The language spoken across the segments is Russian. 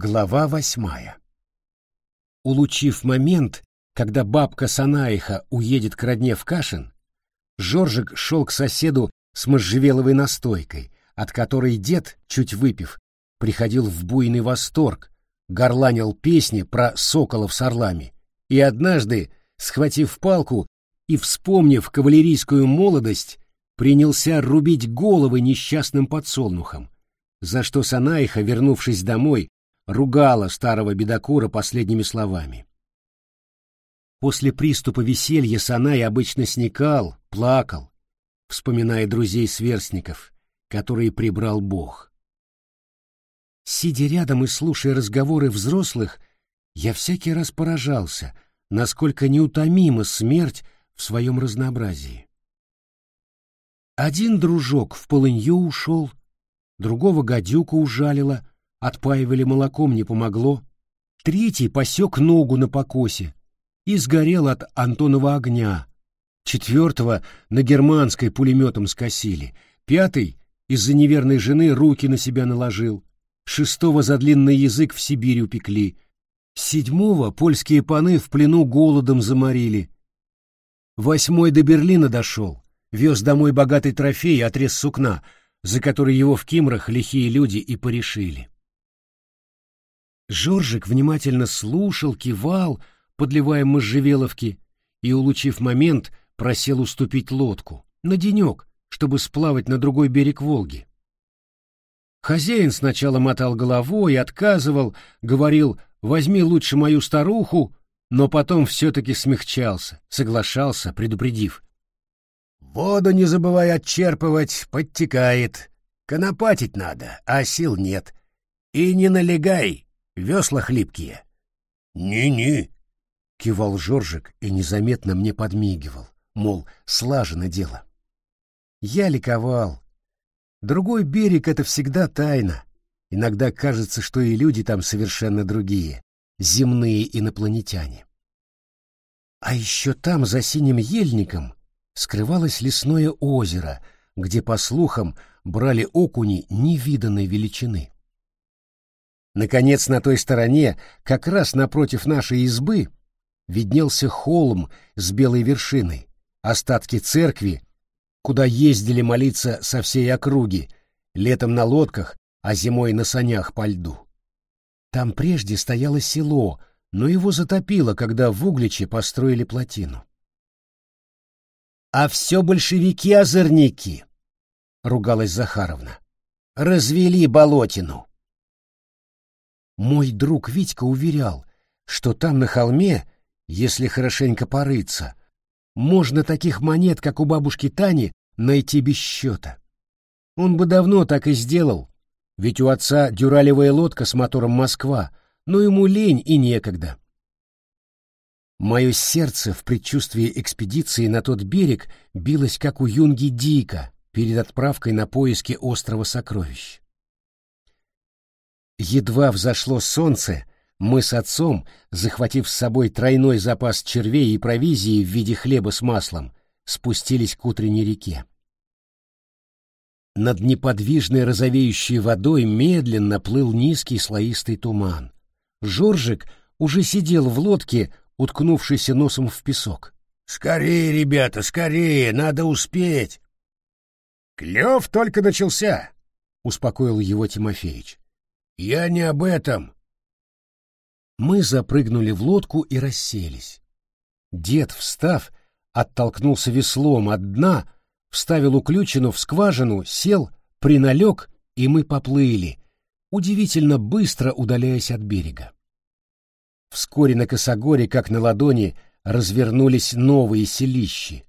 Глава восьмая. Улучив момент, когда бабка Санаиха уедет к родне в Кашин, Жоржик шел к соседу с можжевеловой настойкой, от которой дед, чуть выпив, приходил в буйный восторг, горланил песни про соколов с орлами, и однажды, схватив палку и вспомнив кавалерийскую молодость, принялся рубить головы несчастным подсолнухом, за что Санаиха, вернувшись домой, ругала старого бедокура последними словами. После приступа веселья Санай обычно сникал, плакал, вспоминая друзей-сверстников, которые прибрал Бог. Сидя рядом и слушая разговоры взрослых, я всякий раз поражался, насколько неутомима смерть в своем разнообразии. Один дружок в полынью ушел, другого гадюка ужалила, отпаивали молоком не помогло, третий посек ногу на покосе и сгорел от Антонова огня, четвертого на германской пулеметом скосили, пятый из-за неверной жены руки на себя наложил, шестого за длинный язык в Сибирь упекли, седьмого польские паны в плену голодом заморили, восьмой до Берлина дошел, вез домой богатый трофей, отрез сукна, за который его в Кимрах лихие люди и порешили. Жоржик внимательно слушал, кивал, подливая можжевеловки, и, улучив момент, просил уступить лодку на денек, чтобы сплавать на другой берег Волги. Хозяин сначала мотал головой, отказывал, говорил «возьми лучше мою старуху», но потом все-таки смягчался, соглашался, предупредив. «Воду не забывай отчерпывать, подтекает. Конопатить надо, а сил нет. И не налегай, Весла хлипкие. «Не-не», — кивал Жоржик и незаметно мне подмигивал, мол, слажено дело. Я ликовал. Другой берег — это всегда тайна. Иногда кажется, что и люди там совершенно другие, земные инопланетяне. А еще там, за синим ельником, скрывалось лесное озеро, где, по слухам, брали окуни невиданной величины. Наконец, на той стороне, как раз напротив нашей избы, виднелся холм с белой вершиной, остатки церкви, куда ездили молиться со всей округи, летом на лодках, а зимой на санях по льду. Там прежде стояло село, но его затопило, когда в Угличе построили плотину. «А все большевики-озорники!» — ругалась Захаровна. «Развели болотину!» Мой друг Витька уверял, что там на холме, если хорошенько порыться, можно таких монет, как у бабушки Тани, найти без счета. Он бы давно так и сделал, ведь у отца дюралевая лодка с мотором «Москва», но ему лень и некогда. Мое сердце в предчувствии экспедиции на тот берег билось, как у юнги Дика перед отправкой на поиски острова сокровищ. Едва взошло солнце, мы с отцом, захватив с собой тройной запас червей и провизии в виде хлеба с маслом, спустились к утренней реке. Над неподвижной розовеющей водой медленно плыл низкий слоистый туман. Жоржик уже сидел в лодке, уткнувшийся носом в песок. «Скорее, ребята, скорее, надо успеть!» «Клев только начался!» — успокоил его Тимофеич. «Я не об этом!» Мы запрыгнули в лодку и расселись. Дед, встав, оттолкнулся веслом от дна, вставил уключину в скважину, сел, приналег, и мы поплыли, удивительно быстро удаляясь от берега. Вскоре на косогоре, как на ладони, развернулись новые селищи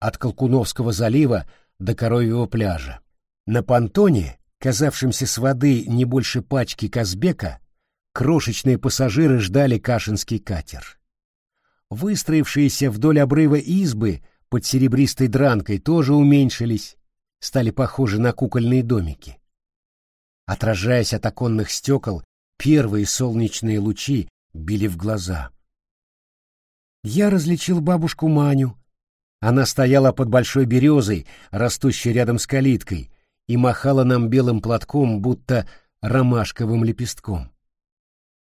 от Колкуновского залива до Коровьего пляжа. На понтоне казавшимся с воды не больше пачки Казбека, крошечные пассажиры ждали кашинский катер. Выстроившиеся вдоль обрыва избы под серебристой дранкой тоже уменьшились, стали похожи на кукольные домики. Отражаясь от оконных стекол, первые солнечные лучи били в глаза. Я различил бабушку Маню. Она стояла под большой березой, растущей рядом с калиткой, и махала нам белым платком, будто ромашковым лепестком.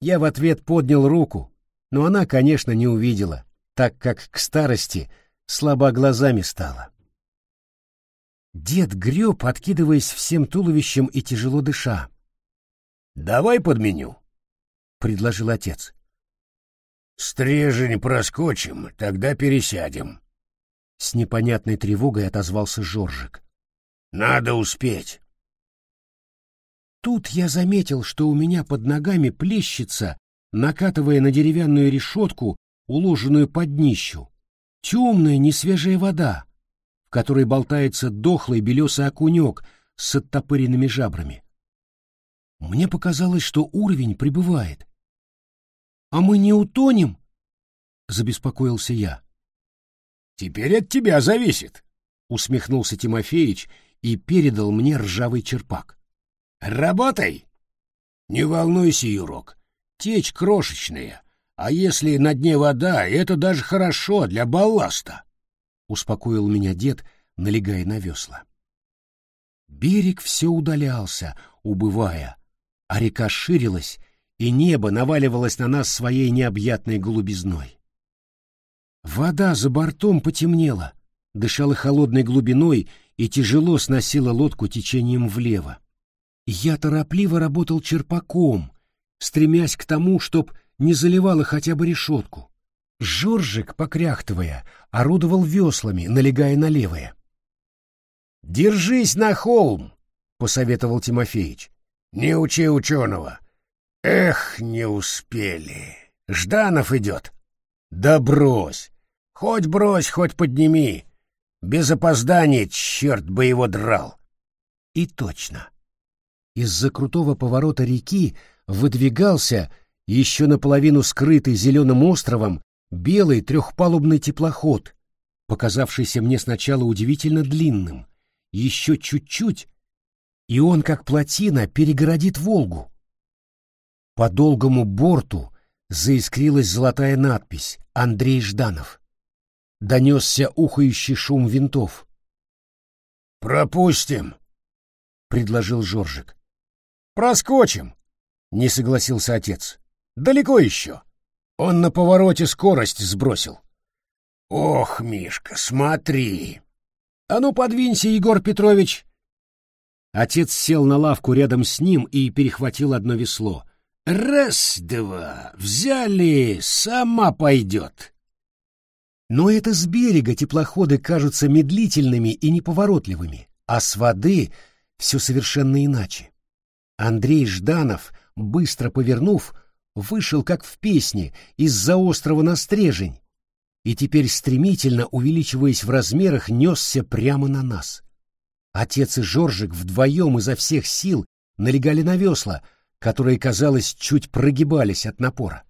Я в ответ поднял руку, но она, конечно, не увидела, так как к старости слабо глазами стала. Дед греб, откидываясь всем туловищем и тяжело дыша. «Давай подменю», — предложил отец. «Стрежень проскочим, тогда пересядем». С непонятной тревогой отозвался Жоржик. «Надо успеть». Тут я заметил, что у меня под ногами плещется, накатывая на деревянную решетку, уложенную под днищу, темная несвежая вода, в которой болтается дохлый белесый окунек с оттопыренными жабрами. Мне показалось, что уровень прибывает. «А мы не утонем?» — забеспокоился я. «Теперь от тебя зависит», — усмехнулся Тимофеич и передал мне ржавый черпак. «Работай!» «Не волнуйся, Юрок, течь крошечная, а если на дне вода, это даже хорошо для балласта», — успокоил меня дед, налегая на весла. Берег все удалялся, убывая, а река ширилась, и небо наваливалось на нас своей необъятной голубизной. Вода за бортом потемнела, дышала холодной глубиной и тяжело сносила лодку течением влево. Я торопливо работал черпаком, стремясь к тому, чтоб не заливало хотя бы решетку. Жоржик, покряхтывая, орудовал веслами, налегая на левое. «Держись на холм!» — посоветовал Тимофеич. Не учи ученого. Эх, не успели. Жданов идет. Да брось. Хоть брось, хоть подними. Без опоздания, черт бы его драл. И точно. Из-за крутого поворота реки выдвигался, еще наполовину скрытый зеленым островом, белый трехпалубный теплоход, показавшийся мне сначала удивительно длинным. Еще чуть-чуть, и он, как плотина, перегородит Волгу. По долгому борту заискрилась золотая надпись «Андрей Жданов». Донесся ухающий шум винтов. «Пропустим», — предложил Жоржик. «Проскочим», — не согласился отец. «Далеко еще. Он на повороте скорость сбросил». «Ох, Мишка, смотри!» «А ну, подвинься, Егор Петрович!» Отец сел на лавку рядом с ним и перехватил одно весло. «Раз-два! Взяли! Сама пойдет!» Но это с берега теплоходы кажутся медлительными и неповоротливыми, а с воды все совершенно иначе. Андрей Жданов, быстро повернув, вышел, как в песне, из-за острова на стрежень, и теперь, стремительно увеличиваясь в размерах, несся прямо на нас. Отец и Жоржик вдвоем изо всех сил налегали на весла, которые, казалось, чуть прогибались от напора.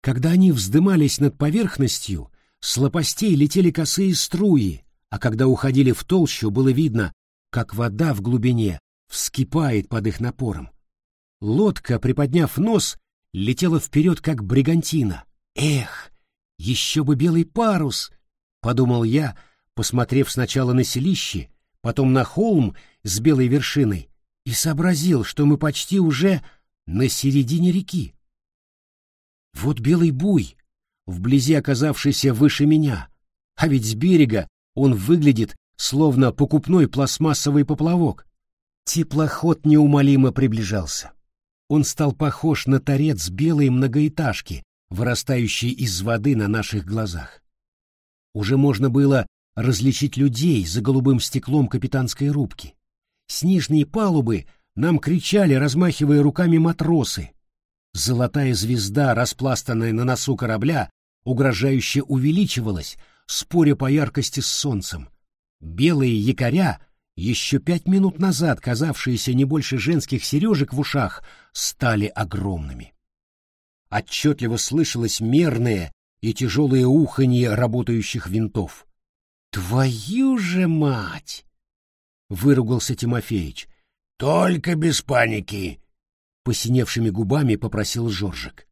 Когда они вздымались над поверхностью, с лопастей летели косые струи, а когда уходили в толщу, было видно, как вода в глубине вскипает под их напором. Лодка, приподняв нос, летела вперед, как бригантина. «Эх, еще бы белый парус!» — подумал я, посмотрев сначала на селище, потом на холм с белой вершиной и сообразил, что мы почти уже на середине реки. Вот белый буй, вблизи оказавшийся выше меня, а ведь с берега он выглядит словно покупной пластмассовый поплавок. Теплоход неумолимо приближался. Он стал похож на торец белой многоэтажки, вырастающей из воды на наших глазах. Уже можно было различить людей за голубым стеклом капитанской рубки. С нижней палубы нам кричали, размахивая руками матросы. Золотая звезда, распластанная на носу корабля, угрожающе увеличивалась, споря по яркости с солнцем. Белые якоря, еще пять минут назад казавшиеся не больше женских сережек в ушах, стали огромными. Отчетливо слышалось мерное и тяжелое уханье работающих винтов. «Твою же мать!» — выругался Тимофеич. «Только без паники!» — посиневшими губами попросил Жоржик.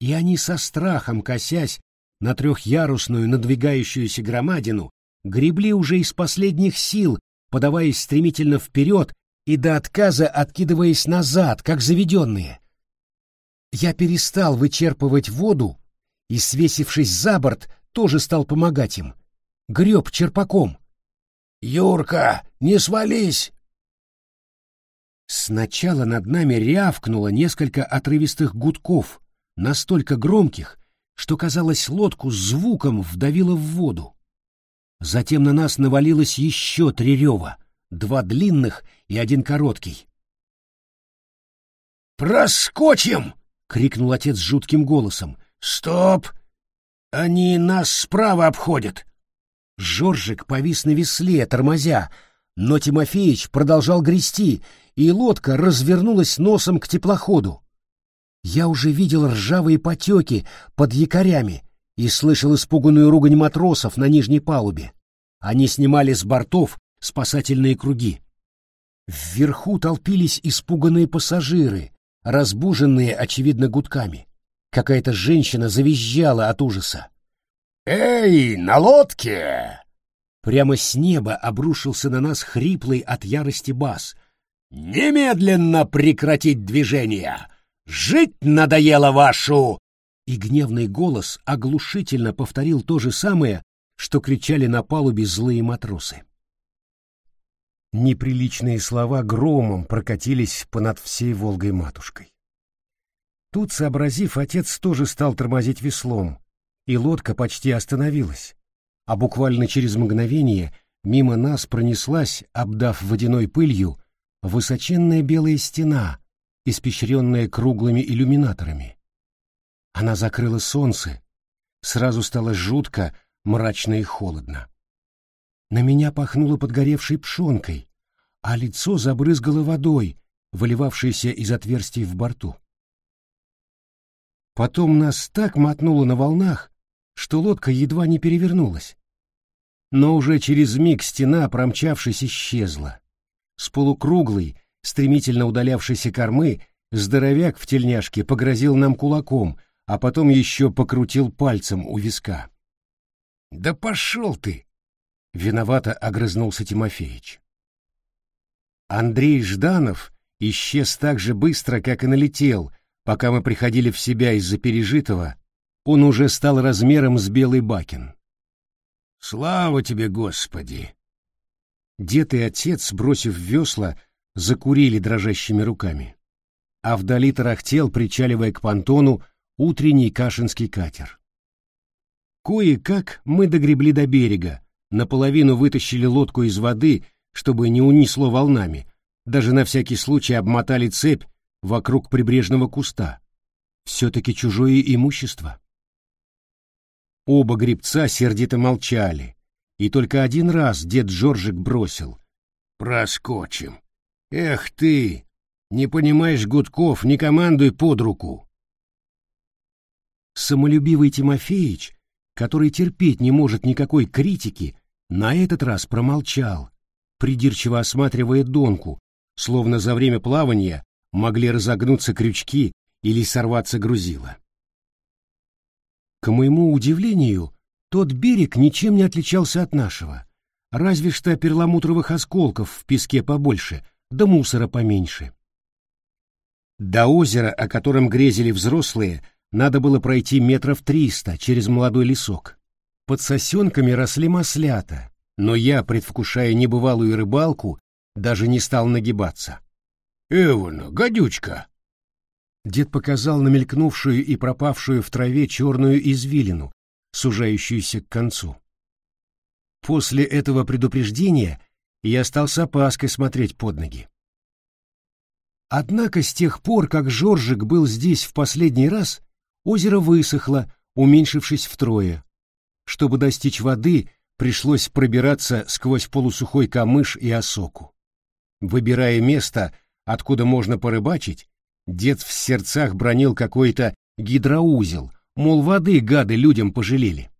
И они со страхом, косясь на трехярусную надвигающуюся громадину, гребли уже из последних сил, подаваясь стремительно вперед и до отказа откидываясь назад, как заведенные. Я перестал вычерпывать воду и, свесившись за борт, тоже стал помогать им. Греб черпаком. «Юрка, не свались!» Сначала над нами рявкнуло несколько отрывистых гудков, настолько громких, что, казалось, лодку звуком вдавило в воду. Затем на нас навалилось еще три рева, два длинных и один короткий. «Проскочим!» — крикнул отец жутким голосом. «Стоп! Они нас справа обходят!» Жоржик повис на весле, тормозя, но Тимофеич продолжал грести, и лодка развернулась носом к теплоходу. Я уже видел ржавые потеки под якорями и слышал испуганную ругань матросов на нижней палубе. Они снимали с бортов спасательные круги. Вверху толпились испуганные пассажиры, разбуженные, очевидно, гудками. Какая-то женщина завизжала от ужаса. «Эй, на лодке!» Прямо с неба обрушился на нас хриплый от ярости бас. «Немедленно прекратить движение! Жить надоело вашу!» И гневный голос оглушительно повторил то же самое, что кричали на палубе злые матросы. Неприличные слова громом прокатились понад всей Волгой-матушкой. Тут, сообразив, отец тоже стал тормозить веслом, и лодка почти остановилась а буквально через мгновение мимо нас пронеслась, обдав водяной пылью, высоченная белая стена, испещренная круглыми иллюминаторами. Она закрыла солнце, сразу стало жутко, мрачно и холодно. На меня пахнуло подгоревшей пшенкой, а лицо забрызгало водой, выливавшейся из отверстий в борту. Потом нас так мотнуло на волнах, что лодка едва не перевернулась. Но уже через миг стена, промчавшись, исчезла. С полукруглой, стремительно удалявшейся кормы, здоровяк в тельняшке погрозил нам кулаком, а потом еще покрутил пальцем у виска. «Да пошел ты!» — виновато огрызнулся Тимофеич. Андрей Жданов исчез так же быстро, как и налетел, пока мы приходили в себя из-за пережитого, он уже стал размером с белый бакин. «Слава тебе, Господи!» Дед и отец, бросив весла, закурили дрожащими руками. А вдали тарахтел, причаливая к понтону, утренний кашинский катер. Кое-как мы догребли до берега, наполовину вытащили лодку из воды, чтобы не унесло волнами, даже на всякий случай обмотали цепь вокруг прибрежного куста. Все-таки чужое имущество. Оба гребца сердито молчали, и только один раз дед Жоржик бросил. «Проскочим! Эх ты! Не понимаешь гудков, не командуй под руку!» Самолюбивый Тимофеич, который терпеть не может никакой критики, на этот раз промолчал, придирчиво осматривая донку, словно за время плавания могли разогнуться крючки или сорваться грузила. К моему удивлению, тот берег ничем не отличался от нашего, разве что перламутровых осколков в песке побольше, да мусора поменьше. До озера, о котором грезили взрослые, надо было пройти метров триста через молодой лесок. Под сосенками росли маслята, но я, предвкушая небывалую рыбалку, даже не стал нагибаться. «Эвана, гадючка!» Дед показал на мелькнувшую и пропавшую в траве черную извилину, сужающуюся к концу. После этого предупреждения я стал с опаской смотреть под ноги. Однако с тех пор, как Жоржик был здесь в последний раз, озеро высохло, уменьшившись втрое. Чтобы достичь воды, пришлось пробираться сквозь полусухой камыш и осоку. Выбирая место, откуда можно порыбачить, Дед в сердцах бронил какой-то гидроузел, мол, воды гады людям пожалели.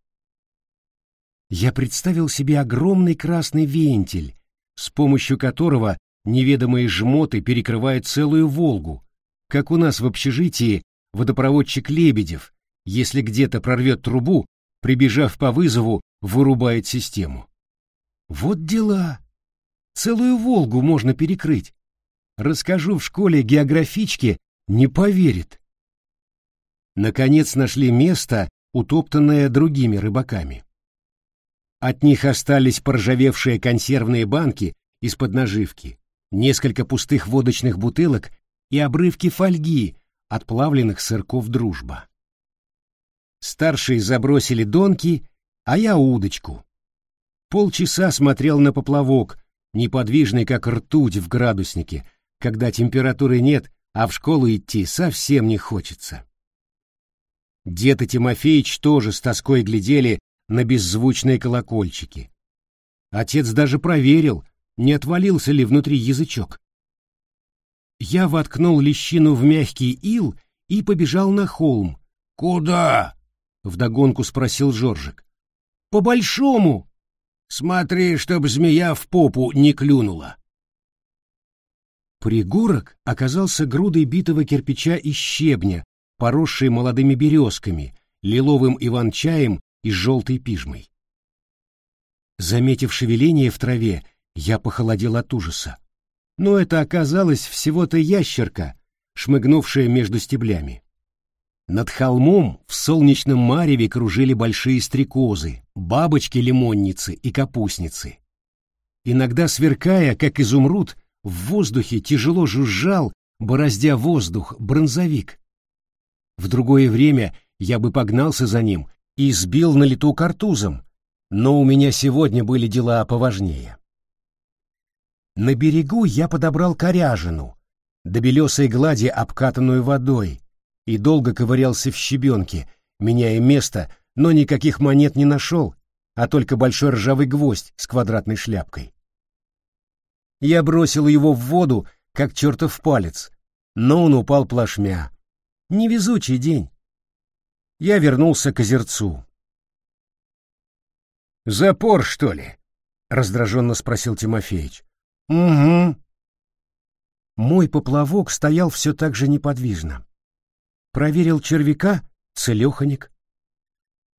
Я представил себе огромный красный вентиль, с помощью которого неведомые жмоты перекрывают целую Волгу, как у нас в общежитии водопроводчик Лебедев, если где-то прорвет трубу, прибежав по вызову, вырубает систему. Вот дела. Целую Волгу можно перекрыть. Расскажу в школе географичке, не поверит. Наконец нашли место, утоптанное другими рыбаками. От них остались поржавевшие консервные банки из-под наживки, несколько пустых водочных бутылок и обрывки фольги от плавленных сырков «Дружба». Старшие забросили донки, а я удочку. Полчаса смотрел на поплавок, неподвижный как ртуть в градуснике, когда температуры нет, а в школу идти совсем не хочется. Дед и Тимофеич тоже с тоской глядели на беззвучные колокольчики. Отец даже проверил, не отвалился ли внутри язычок. Я воткнул лещину в мягкий ил и побежал на холм. «Куда?» — вдогонку спросил Жоржик. «По-большому!» «Смотри, чтоб змея в попу не клюнула!» Пригорок оказался грудой битого кирпича и щебня, поросшей молодыми березками, лиловым иван-чаем и желтой пижмой. Заметив шевеление в траве, я похолодел от ужаса. Но это оказалось всего-то ящерка, шмыгнувшая между стеблями. Над холмом в солнечном мареве кружили большие стрекозы, бабочки-лимонницы и капустницы. Иногда сверкая, как изумруд, в воздухе тяжело жужжал, бороздя воздух, бронзовик. В другое время я бы погнался за ним и сбил на лету картузом, но у меня сегодня были дела поважнее. На берегу я подобрал коряжину, до белесой глади обкатанную водой, и долго ковырялся в щебенке, меняя место, но никаких монет не нашел, а только большой ржавый гвоздь с квадратной шляпкой. Я бросил его в воду, как чертов палец, но он упал плашмя. Невезучий день. Я вернулся к озерцу. «Запор, что ли?» — раздраженно спросил Тимофеич. «Угу». Мой поплавок стоял все так же неподвижно. Проверил червяка, целеханик.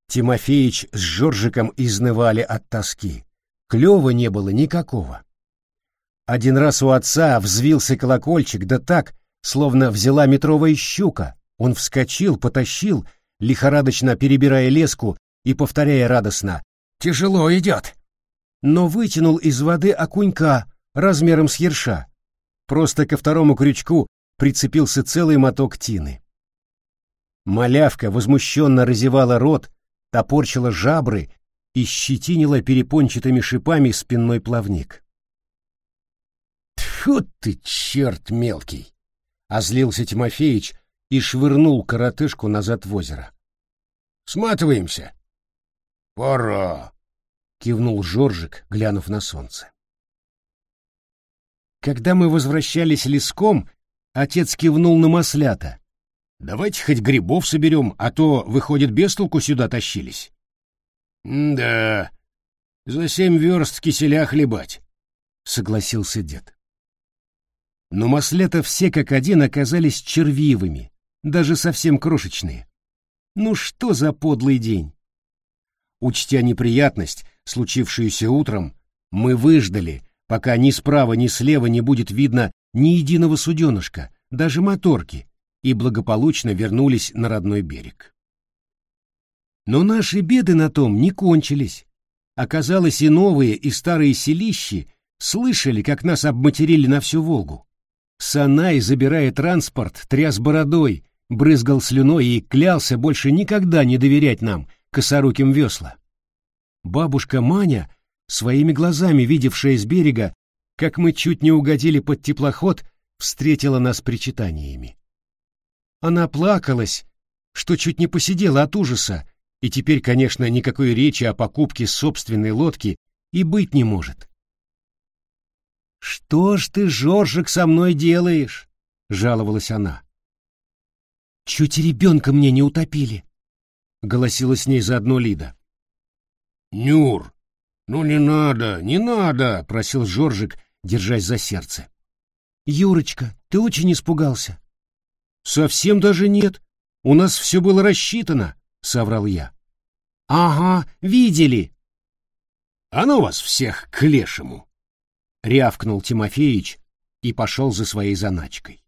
Тимофеич с Жоржиком изнывали от тоски. Клёва не было никакого. Один раз у отца взвился колокольчик, да так, словно взяла метровая щука. Он вскочил, потащил, лихорадочно перебирая леску и повторяя радостно «Тяжело идет!» Но вытянул из воды окунька размером с ерша. Просто ко второму крючку прицепился целый моток тины. Малявка возмущенно разевала рот, топорчила жабры и щетинила перепончатыми шипами спинной плавник. «Тьфу ты, черт мелкий!» — озлился Тимофеич и швырнул коротышку назад в озеро. «Сматываемся!» «Пора!» — кивнул Жоржик, глянув на солнце. Когда мы возвращались леском, отец кивнул на маслята, Давайте хоть грибов соберем, а то, выходит, без толку сюда тащились. — Да, за семь верст киселя хлебать, — согласился дед. Но маслята все как один оказались червивыми, даже совсем крошечные. Ну что за подлый день? Учтя неприятность, случившуюся утром, мы выждали, пока ни справа, ни слева не будет видно ни единого суденышка, даже моторки, и благополучно вернулись на родной берег. Но наши беды на том не кончились. Оказалось, и новые, и старые селищи слышали, как нас обматерили на всю Волгу. Санай, забирая транспорт, тряс бородой, брызгал слюной и клялся больше никогда не доверять нам, косоруким весла. Бабушка Маня, своими глазами видевшая с берега, как мы чуть не угодили под теплоход, встретила нас причитаниями. Она плакалась, что чуть не посидела от ужаса, и теперь, конечно, никакой речи о покупке собственной лодки и быть не может. «Что ж ты, Жоржик, со мной делаешь?» — жаловалась она. «Чуть ребенка мне не утопили», — голосила с ней заодно Лида. «Нюр, ну не надо, не надо!» — просил Жоржик, держась за сердце. «Юрочка, ты очень испугался. «Совсем даже нет. У нас все было рассчитано», — соврал я. «Ага, видели». «А ну вас всех к лешему!» — рявкнул Тимофеич и пошел за своей заначкой.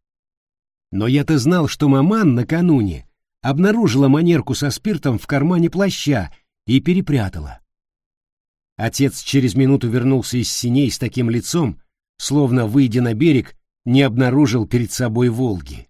Но я-то знал, что маман накануне обнаружила манерку со спиртом в кармане плаща и перепрятала. Отец через минуту вернулся из синей с таким лицом, словно, выйдя на берег, не обнаружил перед собой Волги.